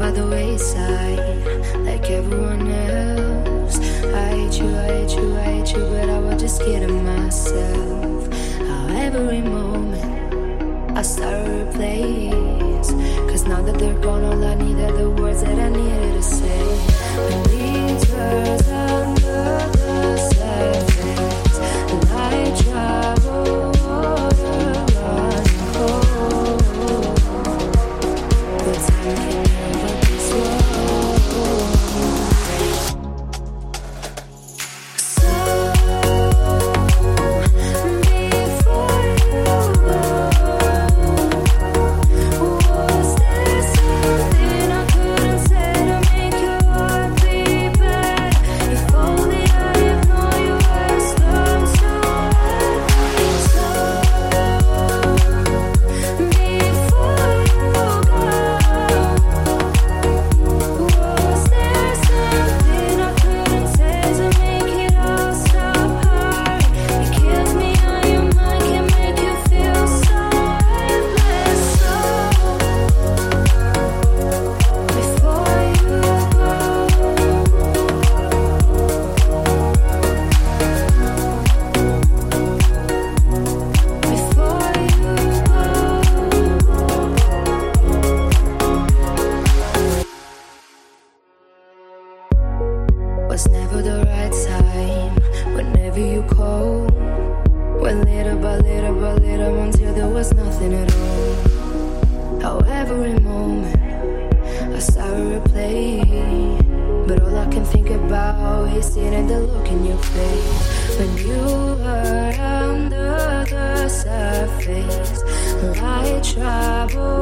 by the wayside, like everyone else. I hate you, I hate you, I hate you, but I was just kidding myself. How every moment I start to replace. Cause now that they're gone, all I need are the words that I needed to say. was never the right time. Whenever you call, went little by little by little until there was nothing at all. However, every moment, I saw a replay. But all I can think about is seeing the look in your face when you were under the surface. Light travel.